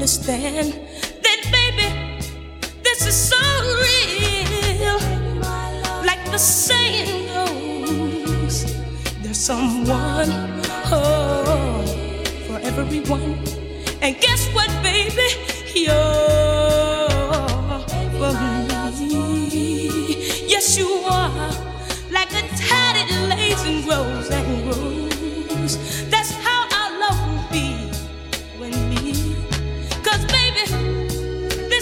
understand that, baby, this is so real. Like the saying goes, there's someone oh, for everyone. And guess what, baby? You're for me. Yes, you are. Like a tatted lazy rose and rose.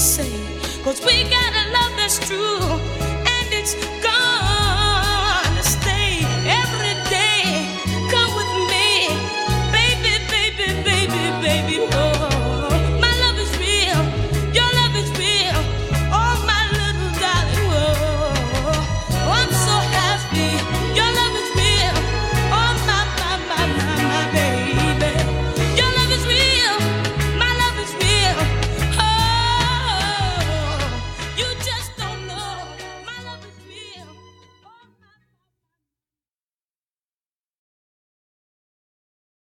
Cause we got a love that's true.